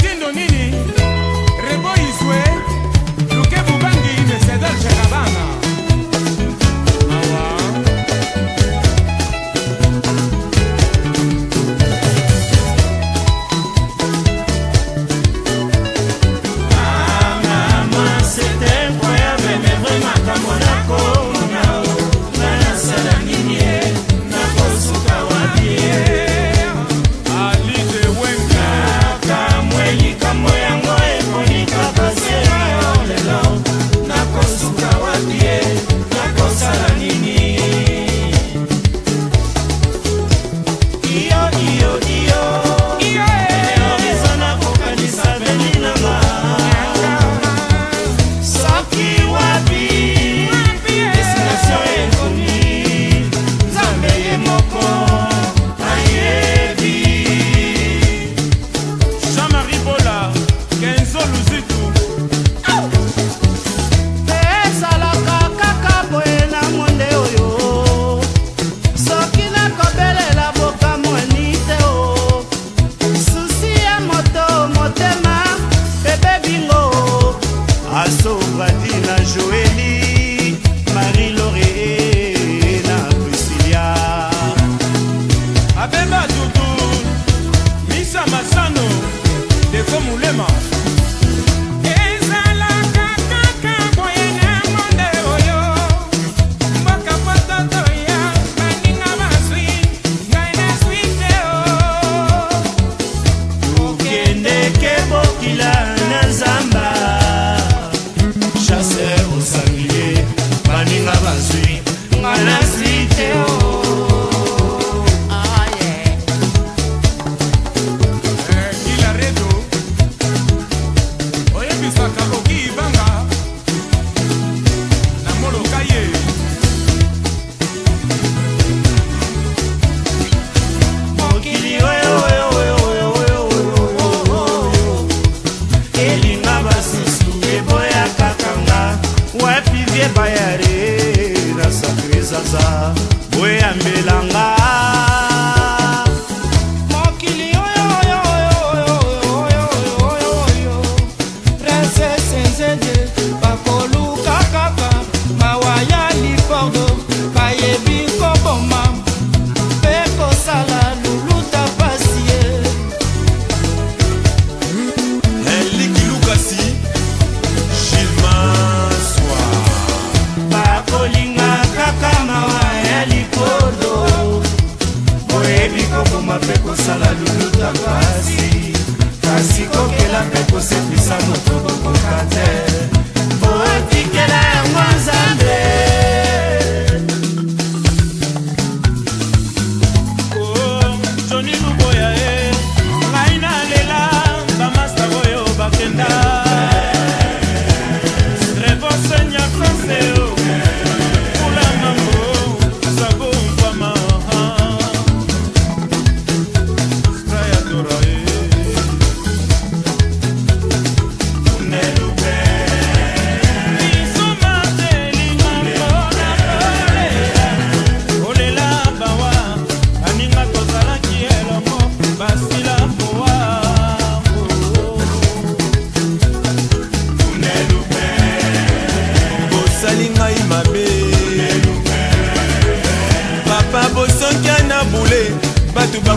mtindo nini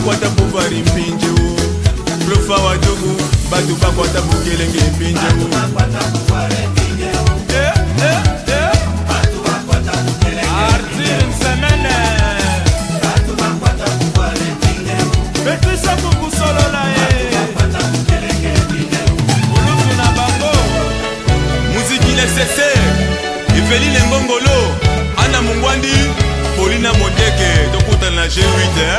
bakwata bovari mpinju blofa wa jogu bato bakwata bokelenge mpinju epesa kokusolola ye olutu na bango muziki lesese evelile ngongolo ana mongwandi polina modeke tokutana na g8